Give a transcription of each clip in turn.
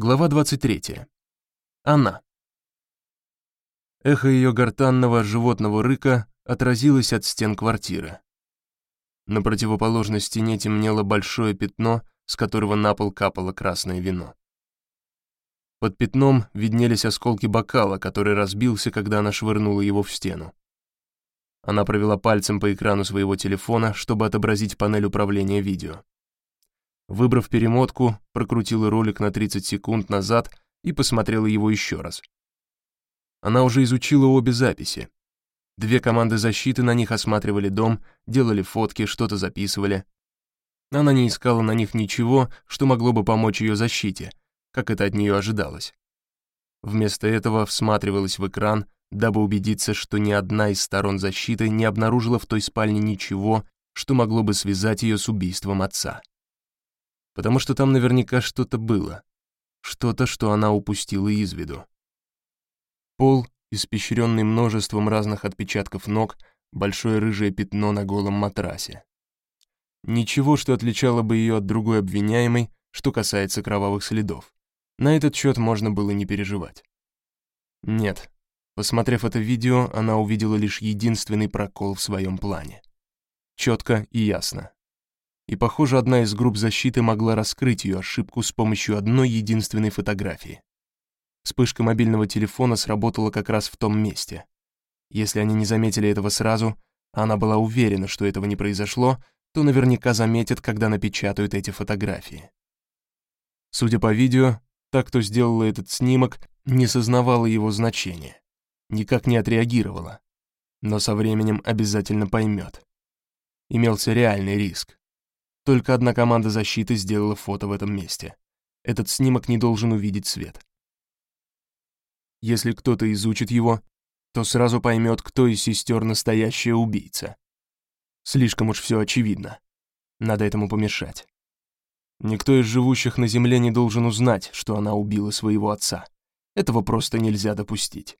Глава 23. Она. Эхо ее гортанного животного рыка отразилось от стен квартиры. На противоположной стене темнело большое пятно, с которого на пол капало красное вино. Под пятном виднелись осколки бокала, который разбился, когда она швырнула его в стену. Она провела пальцем по экрану своего телефона, чтобы отобразить панель управления видео. Выбрав перемотку, прокрутила ролик на 30 секунд назад и посмотрела его еще раз. Она уже изучила обе записи. Две команды защиты на них осматривали дом, делали фотки, что-то записывали. Она не искала на них ничего, что могло бы помочь ее защите, как это от нее ожидалось. Вместо этого всматривалась в экран, дабы убедиться, что ни одна из сторон защиты не обнаружила в той спальне ничего, что могло бы связать ее с убийством отца потому что там наверняка что-то было, что-то, что она упустила из виду. Пол, испещренный множеством разных отпечатков ног, большое рыжее пятно на голом матрасе. Ничего, что отличало бы ее от другой обвиняемой, что касается кровавых следов. На этот счет можно было не переживать. Нет, посмотрев это видео, она увидела лишь единственный прокол в своем плане. Четко и ясно и, похоже, одна из групп защиты могла раскрыть ее ошибку с помощью одной единственной фотографии. Вспышка мобильного телефона сработала как раз в том месте. Если они не заметили этого сразу, а она была уверена, что этого не произошло, то наверняка заметят, когда напечатают эти фотографии. Судя по видео, та, кто сделала этот снимок, не сознавала его значения, никак не отреагировала, но со временем обязательно поймет. Имелся реальный риск. Только одна команда защиты сделала фото в этом месте. Этот снимок не должен увидеть свет. Если кто-то изучит его, то сразу поймет, кто из сестер настоящая убийца. Слишком уж все очевидно. Надо этому помешать. Никто из живущих на Земле не должен узнать, что она убила своего отца. Этого просто нельзя допустить.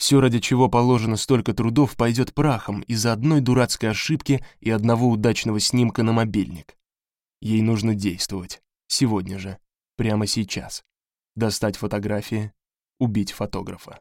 Все, ради чего положено столько трудов, пойдет прахом из-за одной дурацкой ошибки и одного удачного снимка на мобильник. Ей нужно действовать. Сегодня же. Прямо сейчас. Достать фотографии, убить фотографа.